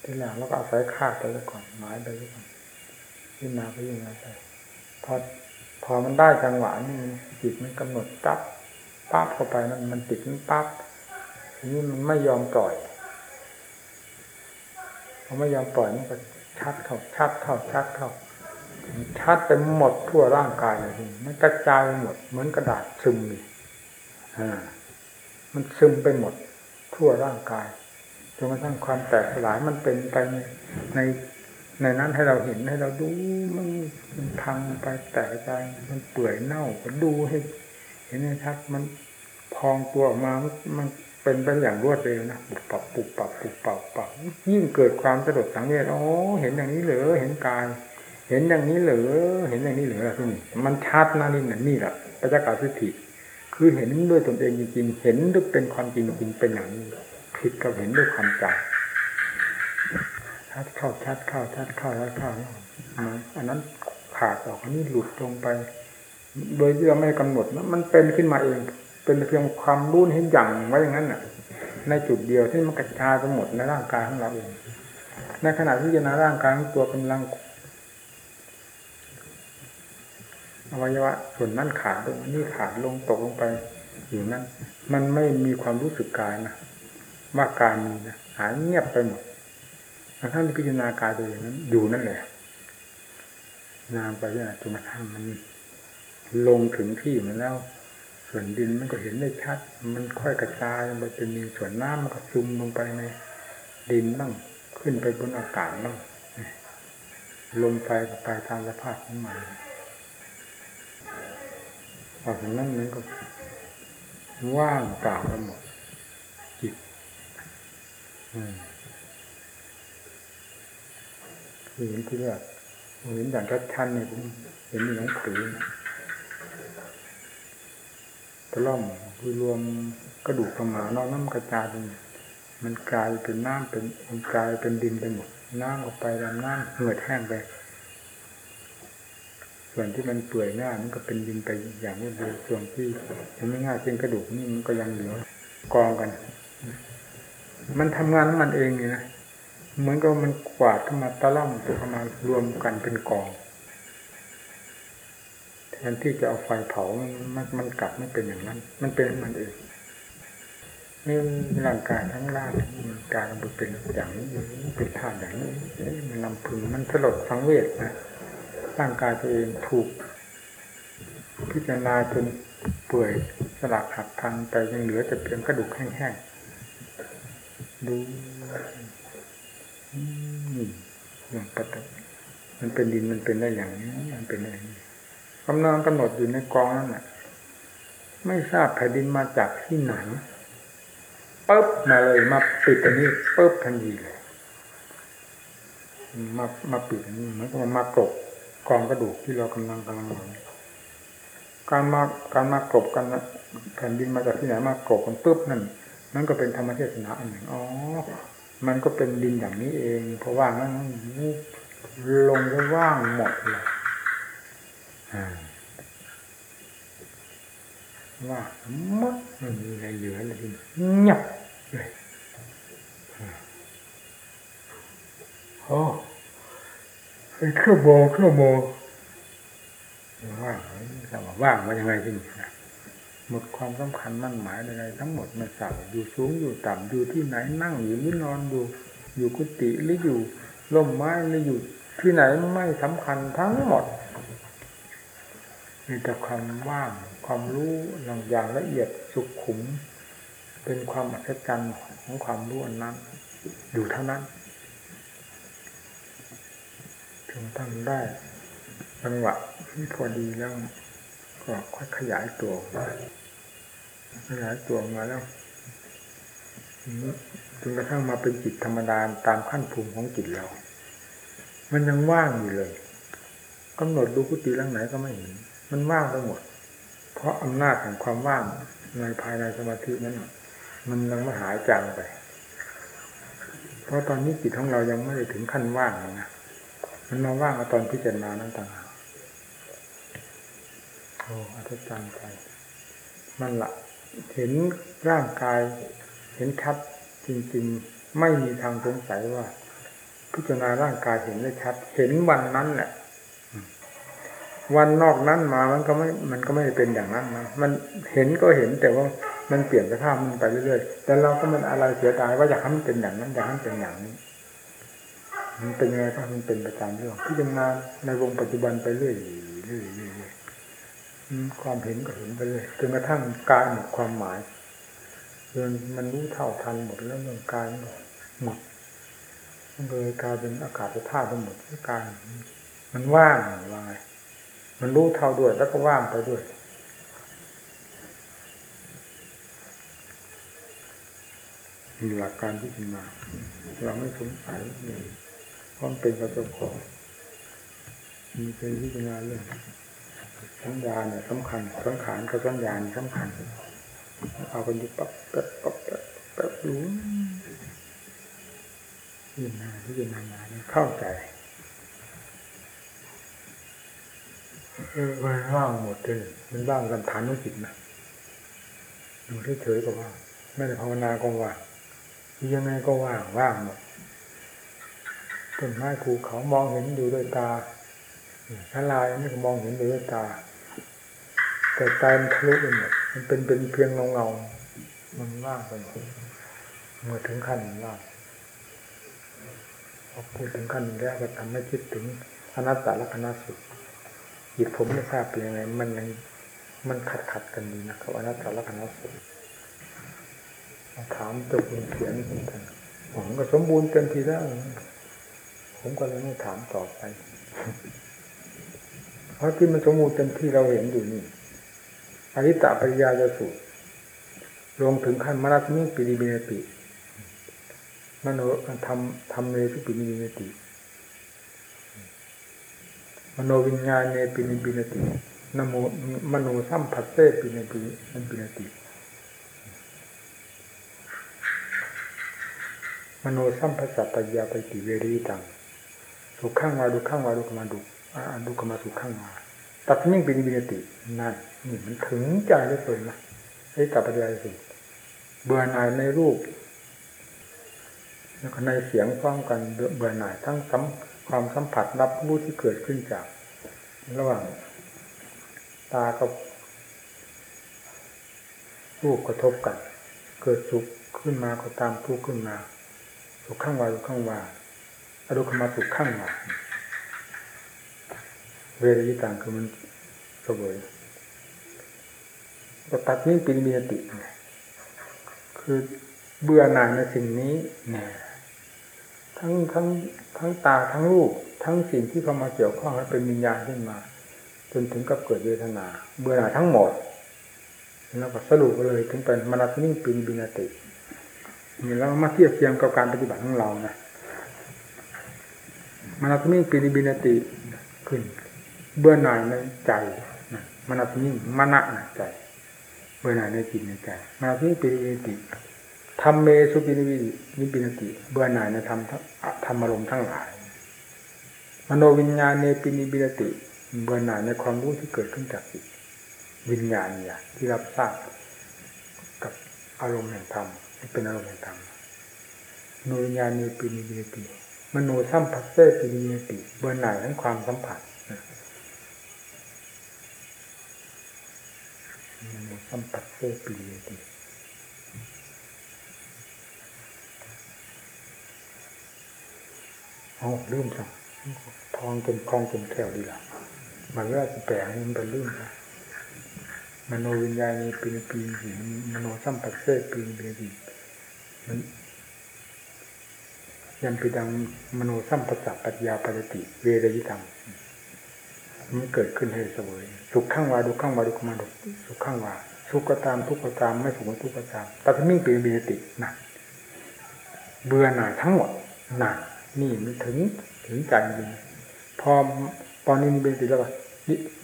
ที่หลังแล้วก็เอาสายคาดไปแล้วก่อนหมายไปแล้วก่อนขึ้นมาก็ยังไงไปพอพอมันได้จังหวะนี่จิตมันกำหนดปั๊บปั๊บเข้าไปนั้นมันติดมันปั๊บ นี้มันไม่ยอมปล่อยพอไม่ยอมปล่อยมันก็ชัดเข้าชัดเข้าชัดเข้าชัดเต็มหมดทั่วร่างกายเลยมันกระจายหมด เหมือนกระดาษซึมเลยอ่ามันซึมไปหมดทั่วร่างกายจนกระทั่งความแตกสลายมันเป็นไปในในในนั้นให้เราเห็นให้เราดูมันมันพังไปแตกใจมันเปื่อยเน่าก็ดูให้ เห็นไหมชัดมันพองตัวออกมามัน เป็นไปอย่างรวดเร็วนะปุบปับปุบปับปุบปับปับยิ่งเกิดความสะดุดสังเวชโอ้เห็นอย่างนี้เหรอเห็นกาย เห็นอย่างนี้เหรอเห็นอย่างนี้เหรอที่นี่มันชัดนะนี่นะนี่แหละปัจจกาสิทธิคือเห็นด้วยตนเองจริงๆเห็นด้วยเป็นความจริงจริงเป็นอย่างนี้ผิดกับเห็นด้วยความจำชัดเข้าชัดเข้าชัดเข้าชัดเข้าอันนั้นขาดออกอันนี้หลุดลงไป โดยที่เราไม่กำหนดนะมันเป็นขึ้นมาเอง เป็นเพียงความรู้เห็นอย่างไว้อย่างนั้นน่ะ ในจุดเดียวที่มันกระจายไปหมดในร่างกายของเราเองในขณะที่จะนาร่างกายของตัวกำลังอวัยวะส่วนนั้นขาดตรงนี้ขาดลงตกลงไปอยู่นั้น มันไม่มีความรู้สึกกายนะว่ากายมีนะหายเงียบไปหมดท่านพิจารณากายตัวอย่างนั้นอยู่นั่นแหละนานไปเนี่ยจนกระทั่งมันลงถึงที่มันแล้ว ส่วนดินมันก็เห็นได้ชัด มันค่อยกระจายไปเป็นมีส่วนน้ำมันก็ซึมลงไปในดินบ้างขึ้นไปบนอากาศบ้างลมไฟก็ไปตามสภาพของมันออกจากนั้นมันก็ว่างเปล่าไปหมดจิตเห็นที่แรกเห็นอย่างชัดๆเนี่ยผมเห็นหนังสือ ตะล่อมคือรวมกระดูกกระหมานอกน้ำกระจายมันกลายเป็นน้ำเป็นมันกลายเป็นดินไปหมดน้ำออกไปดำน้ำเหือดแห้งไป ส่วนที่มันเปื่อยง่ายมันก็เป็นดินไปอย่างนี้เลยส่วนที่ยังไม่ง่ายเป็นกระดูกนี่มันก็ยังเหลือกองกัน มันทำงานของมันเองนี่นะเหมือนกับมันกวาดขึ้นมาตะล่อมตัวเข้ามารวมกันเป็นกอง แทนที่จะเอาไฟเผามันมันกลับไม่เป็นอย่างนั้น มันเป็นมันเองนี่ร่างกายทั้งร่างมันกายมันเป็นอย่างนี้เป็นธาตุอย่างนี้มันลำพึงมันสลดสังเวชนะร่างกายตัวเองถูก พิจารณาจนเปื่อยสลักหักพังไปยังเหลือแต่เพียงกระดูกแห้งๆดูอย่างปกติมันเป็นดินมันเป็นได้อย่างนี้มันเป็นอะไรกำลังกำหนดอยู่ในกองนั่นแหละไม่ทราบแผ่นดินมาจากที่ไหนปุ๊บมาเลยมาปิดอันนี้ปุ๊บทันทีเลยมามาปิดอันนี้เหมือนกับมากรบกองกระดูกที่เรากำลังกำลังการมาการมากรบกันแผ่นดินมาจากที่ไหนมากรบกันปุ๊บนั่นนั่นก็เป็นธรรมเทศนาอันหนึ่งอ๋อมันก็เป็นดินอย่างนี้เอง เพราะว่านั้นลงก็ว่างหมดเลย ว่ามัดมันมีอะไรเหลือเลยทีเงียบเลยโอ้เครื่องโมเครื่องโมว่างจะว่าว่างว่ายังไงที่นี่หมดความสำคัญมั่นหมายอะไรทั้งหมดมันสาวอยู่สูงอยู่ต่ำอยู่ที่ไหนนั่งอยู่หรือนอนอยู่อยู่กุฏิหรืออยู่ร่มไม้หรืออยู่ที่ไหนไม่สำคัญทั้งหมด มีแต่ความว่าง ความรู้อย่างละเอียดสุขุม เป็นความอัศจรรย์ของความรู้อันนั้น อยู่เท่านั้นถึงทำได้จังหวะที่พอดีแล้วก็ค่อยขยายตัวมาขยายตัวมาแล้วจนกระทั่งมาเป็นจิตธรรมดาตามขั้นภูมิของจิตเรา มันยังว่างอยู่เลยกำหนดดูกุฏิหลังไหนก็ไม่เห็น มันว่างไปหมด เพราะอำนาจแห่งความว่างในภายในสมาธินั้นมันยังไม่หายจางไป เพราะตอนนี้จิตของเรายังไม่ได้ถึงขั้นว่างนะมันมาว่างตอนพิจารณานั้นต่างหากโอ้อัศจรรย์ไปมันละเห็นร่างกาย เห็นชัดจริง ๆ ไม่มีทางสงสัยว่า พิจารณาร่างกายเห็นได้ชัด เห็นวันนั้นแหละ วันนอกนั้นมามันก็ไม่ มันก็ไม่เป็นอย่างนั้นนะมันเห็นก็เห็นแต่ว่ามันเปลี่ยนสภาพมันไปเรื่อยๆแต่เราก็มันอะไรเสียดายว่าอยากให้มันเป็นอย่างนั้นอยากให้มันเป็นอย่างนี้ มันเป็นไงก็มันเป็นไปตามเรื่องพิจารณาในวงปัจจุบันไปเรื่อยๆเรื่อยๆความเห็นก็เห็นไปเลยจนกระทั่งกายหมดความหมายจนมันรู้เท่าทันหมดแล้วเรื่องกายหมดมันเลยกลายเป็นอากาศธาตุหมดที่กายมันว่างว่าไง มันรู้เท่าด้วยแล้วก็ว่างไปด้วย มีหลักการที่จะมาเราไม่สงสัยเลยพราะเป็นประสบการณ์มีเป็นพิจารณาเรื่องสัญญาเนี่ยสำคัญสังขารกับสัญญาสำคัญเอาไปดูปั๊บปั๊บปั๊บปั๊บปั๊บรู้พิจารณาพิจารณาเข้าใจเออ มันว่างหมดเลยมันว่างกันฐานนุจิตนะอยู่เฉยๆก็ว่างไม่ได้ภาวนาก็ว่างยังไงก็ว่างว่างหมดต้นไม้ภูเขามองเห็นอยู่ด้วยตาทลายนี่ก็มองเห็นอยู่ด้วยตา แต่ใจมันทะลุไปหมดมันเป็นเป็นเพียงเงาเงามันว่างไปหมดเมื่อถึงขั้นว่างพอพูดถึงขั้นแล้วก็ทำให้คิดถึงอนัตตลกษณะสุด จิตผมไม่ทราบเป็นยังไง มันยังมันขัดขัดกันดีนะครับอนัตตลักษณะสุดถามตัวคุณเขียนคุณท่านผมก็สมบูรณ์เต็มทีแล้ว ผมก็เลยไม่ถามต่อไป เพราะที่มันสมบูรณ์เต็มที่เราเห็นอยู่นี่อริตปริยาจะสุดลงถึงขั้นมรสมิปิริเบนติมโนทำทำเนสุปินิเบนติ โนวิญญาณเนปินิบินตินโมมโนสัมผัสเซปินิปินิบินติมโนสัมผัสปัญญาไปติเวรีตังสุขข้างวาดูข้างวาดูกมาดูอาดูกมาสุขข้างวาตัดมิ่งปินิบินตินั่นนี่มันถึงใจได้เลยนะไอ้กับปัญญาสิเบื่อหน่ายในรูปแล้วก็ในเสียงพร้อมกันเบื่อหน่ายทั้งสัม ความสัมผัสรับรู้ที่เกิดขึ้นจาก ระหว่าง ตากับรูปกระทบกัน เกิดสุขขึ้นมาก็ตามทุกข์ขึ้นมา สุขข้างวาสุขข้างวาอารุขมาสุขข้างวาเวรีต่างคือมันสวยก็ตัดนี้ปิมีติคือเบื่อหน่ายในสิ่งนี้เนี่ย ทั้งทั้งทั้งตาทั้งรูปทั้งสิ่งที่เข้ามาเกี่ยวข้องและเป็นวิญญาณขึ้นมา จนถึงกับเกิดเวทนา เบื่อหน่ายทั้งหมดแล้วก็สรุปเลยถึงเป็นมรณนิ่งปีนบินาตินี่เรามาเทียบเทียมกับการปฏิบัติของเรานะมรณนิ่งปีนบินาติขึ้น เบื่อหน่ายในใจมรณนิ่งมณะในใจ เบื่อหน่ายในจิตในใจมรณนิ่งปีนบินติาติทำเมสุปินิวินิปินติ เบื่อหน่ายในธรรมธรรมอารมณ์ทั้งหลาย มโนวิญญาณเนปินิบินติ เบื่อหน่ายในความรู้ที่เกิดขึ้นจากจิตวิญญาณเนี่ยที่รับทราบกับอารมณ์แห่งธรรมที่เป็นอารมณ์แห่งธรรมโนวิญญาณเนปินิบินติ มโนสัมผัสเซปินิบินติ เบื่อหน่ายทั้งความสัมผัสมโนสัมผัสเซปินิบินติ เอาลืมจังทองจนคลองจนแก้วดีละมันว่าจะแปลให้มันเป็นลืมไปมโนวิญญาณในปีนปีนสีมโนสัมปัสเซปีนปีนสีมันยังไปดังมโนสัมปัสสะปัญญาปฏิติเวรยิธรรมมันเกิดขึ้นให้เสวยสุขข้างวาดูข้างวาดูขมาดุสุขข้างวาสุขก็ตามทุกข์ก็ตามไม่สุขก็ทุกข์ก็ตามตัดมิ่งปีนปีนตินะเบื่อหน่ายทั้งหมดหนัก นี่มันถึงถึงใจจริงพอตอนนี้เป็นสิแล้วก็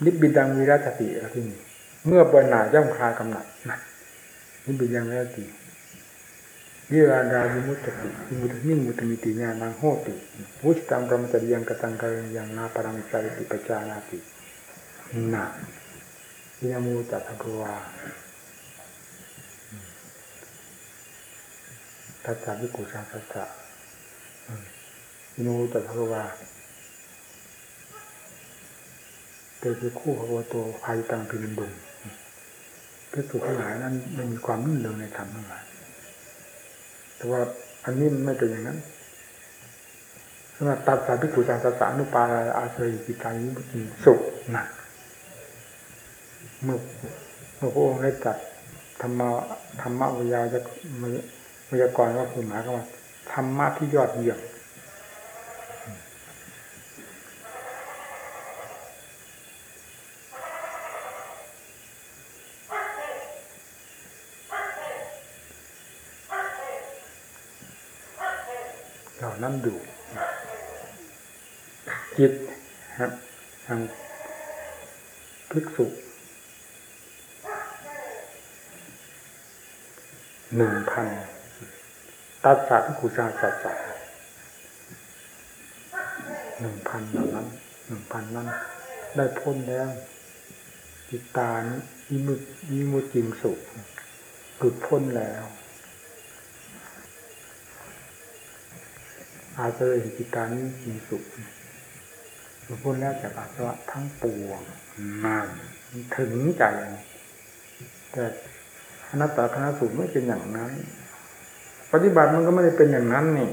นิบินดังวิรัตติอะไรที่นี่เมื่อเบื่อหน่ายย่อมคลายกำหนัดนะนิบิดังวิรัติวิราดาวิมุตติวิมุตตินิ่งมุตติมิติญาณังโหติวุชตังปรมจริยังกตังกายังนาปรังสาริติปจานาตินะวินามูจัตถวาทัตตาวิกุสังสัตตะ นูตัทวาเตจิคู่พระโวโตภัยตังพินดุงพิสุขหลายนั้นไม่มีความนิ่งเดิงในธรรมทั้งหลายแต่ว่าอันนี้มันไม่เป็นอย่างนั้นสำหรับตัดสาพิกุจังสัสานุปาอาเสยกิตายุจิสุนะเมื่อเมื่อพระองค์ได้จัดธรรมะธรรมะวิยาจะวิยากรก็คือหมายความว่าธรรมะที่ยอดเยี่ยมนั้นอยู่จิตครับทางภิกษุหนึ่งพัน ตัดสัตว์กุศลสัตว์หนึ่งพันเหล่านั้นหนึ่งพันนั้น ได้พ้นแล้วจิตตานิมุนิมุจิงสุหลุดพ้นแล้ว อาเจริจิตานี้มีสุขมาพูดแล้วจากอาสวะทั้งปวงนานถึงใจแต่อนัตตาคณะสุขไม่เป็นอย่างนั้น ปฏิบัติมันก็ไม่ได้เป็นอย่างนั้นนี่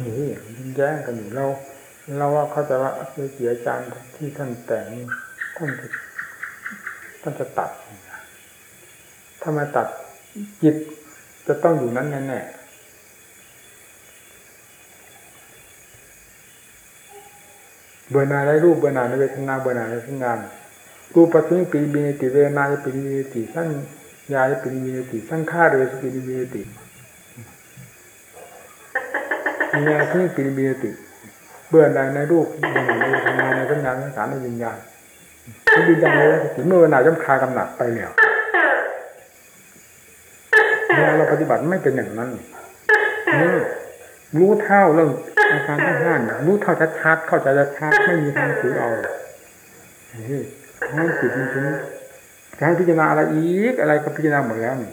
นี่แย้งกันอยู่เราเราว่าเขาจะว่าเสียอาจารย์ที่ท่านแต่งท่านจะท่านจะตัดถ้ามาตัดจิตจะต้องอยู่นั้นแน่ๆเบื่อหน่ายในรูปเบื่อหน่ายในเวทนาเบื่อหน่ายในสัญญารูปปัจจุบันปีบินติเวนาปีบินติสั้นยายปีบินติสั้นฆ่าเรือสปีบินติ มีญาที่ปีบินติ เบื่อหน่ายในรูปเบื่อหน่ายในเวทนาในสัญญาในสารในวิญญาณที่วิญญาณเลยสติเมื่อเวลาย่อมคลายกำหนัดไปแล้วเราปฏิบัติไม่เป็นอย่างนั้นรู้เท่าเรื่องอาการทั้งห้ารู้เท่าชัดๆเข้าใจชัดๆไม่มีทางถือเอานี่นั่นจิตมันถึงการพิจารณาอะไรอีกอะไรก็พิจารณาหมดแล้วนี่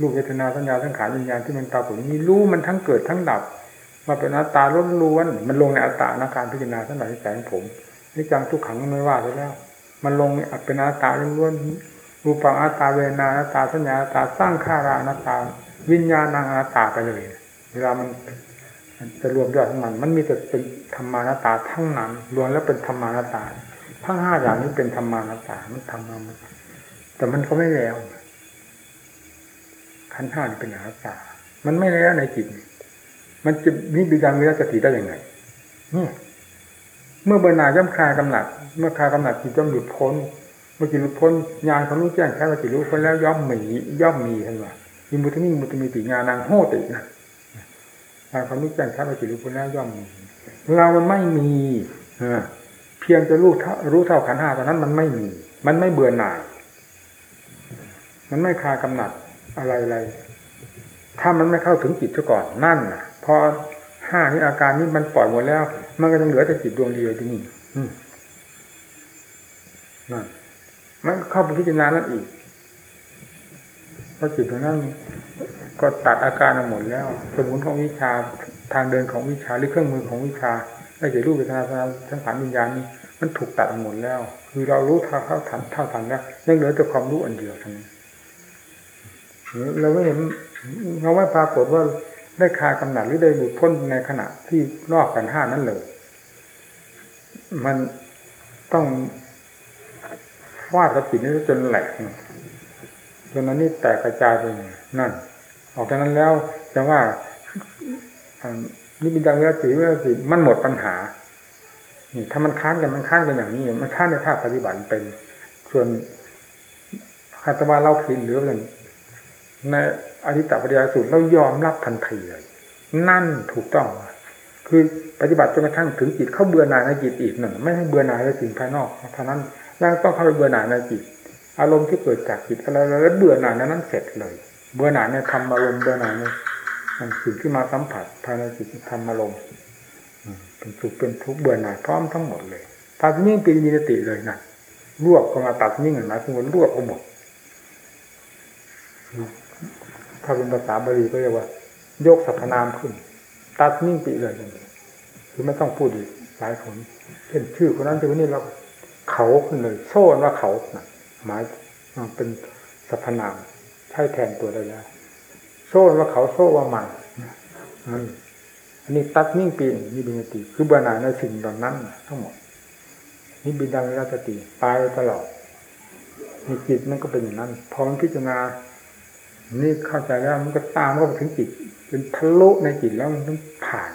รูปเวทนาสัญญาสังขารวิญญาณที่มันตาผมมีรู้มันทั้งเกิดทั้งดับมาเป็นอัตตาล้วนๆมันลงในอัตตาในการพิจารณาทั้งหลายแสงผมนี่จังทุกขังไม่ว่าไปแล้ว มันลงเป็นอัตตาล้วนๆรูปังอัตตาเวนาอัตตาสัญญาอัตตาสร้างข้าราอัตตา วิญญาณังอัตตาไปเลย เวลามันจะรวมยอดของมัน มันมีแต่เป็นธรรมานาตาทั้งนั้นรวมแล้วเป็นธรรมานาตาทั้งห้าอย่างนี้เป็นธรรมานาตามันทำมาแต่มันก็ไม่แล้ว ขันห้านี่เป็นอนัตตา มันไม่แล้วในจิต มันจะนิบิดังวิรัสติได้ยังไงเนี่เมื่อเบอร์นาย่อมคลายกำหนัด เมื่อคลายกำหนัดจิตย่อมหลุดพ้น เมื่อกี้รู้พ้นญาณเขารู้แจ้งแค่ว่าจิตรู้พ้นแล้วย่อมมีย่อมมีท่านว่ายิมุตมิมุตมิติญาณังโหตินะญาณเขารู้แจ้งแค่ว่าจิตรู้พ้นแล้วย่อมมีเรามันไม่มีเพียงจะรู้รู้เท่าขันห้าตอนนั้นมันไม่มี มันไม่เบื่อหน่าย มันไม่คลายกำหนัด อะไรอะไรถ้ามันไม่เข้าถึงจิตซะก่อนนั่นน่ะ พอห้านี้อาการนี้มันปล่อยหมดแล้ว มันก็จะเหลือแต่จิตดวงเดียวที่นี่นั่นมันเข้าไปพิจารณานั่นอีกเพราะจิตตรงนั้นก็ตัดอาการหมดแล้ว สมุนของวิชาทางเดินของวิชาหรือเครื่องมือของวิชาได้เกิดรูปเวทนาสังขารวิญญาณนี้มันถูกตัดหมดแล้ว คือเรารู้เท่าเท่าทันเท่าทันแล้วยังเหลือแต่ความรู้อันเดียวเทั้งนี้น เราไม่เห็นเราไม่ปรากฏว่าได้คลายกำหนัดหรือได้บุดพ้นในขณะที่นอกกันห้านั้นเลย มันต้องวาดกระปินี้จนแหลกจนนั้นนี่แตกกระจายไปนั่น ออกจากนั้นแล้วจะว่านี่เป็นดังเวลาสีเวลาสีมันหมดปัญหานี่ถ้ามันค้านกันมันค้านกันอย่างนี้ มันค้านในท่าปฏิบัติเป็น ส่วนคาตมาเล่าคิดหรืออะไร ในอธิตปริยสูตรเรายอมรับทันทีเลย นั่นถูกต้อง คือปฏิบัติจนกระทั่งถึงจิตเข้าเบื่อหน่ายในจิตอีกหนึ่ง ไม่ให้เบื่อหน่ายในสิ่งภายนอกเท่านั้นยังต้องเข้าไปเบื่อหน่ายในจิต อารมณ์ที่เกิดจากจิตอะไรแล้วเบื่อหน่ายนั้นเสร็จเลย เบื่อหน่ายในธรรมอารมณ์เบื่อหน่ายในสิ่งที่มาสัมผัสภายในจิตธรรมอารมณ์เป็นสุขเป็นทุกข์เบื่อหน่ายพร้อมทั้งหมดเลยตัดนิ่งปีนิติเลยนะรวบก็มาตัดนิ่งหนะทุกคนรวบก็หมด ถ้าเป็นภาษาบาลีก็เรียกว่า ยกสรรพนามขึ้น ตัดนิ่งปีเลยคือไม่ต้องพูดอีกหลายคนเช่นชื่อคนนั้นชื่อนนี้เราเขาขึ้นเลย โซ่ว่าเขาหมายมันเป็นสรรพนามใช้แทนตัวได้แล้วโซ่ว่าเขาโซ่ว่ามันอันนี้ตัดนิ่งปีนี่บินติ คือเบื่อหน่ายในสิ่งเหล่านั้นทั้งหมดนี่บินดังวิราสติตายตลอดมีจิตมันก็เป็นอย่างนั้นพอมันพิจารณา นี่เข้าใจแล้วมันก็ตามเข้าไปถึงจิตเป็นทะลุในจิตแล้วมันต้องผ่าน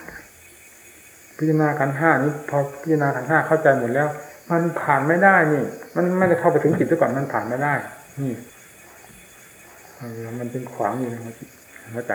พิจารณาขันห้านี้พอพิจารณาขันห้าเข้าใจหมดแล้ว มันผ่านไม่ได้นี่ มันไม่ได้เข้าไปถึงจิตซะก่อนมันผ่านไม่ได้ นี่มันเป็นขวางอยู่ในหัวใจ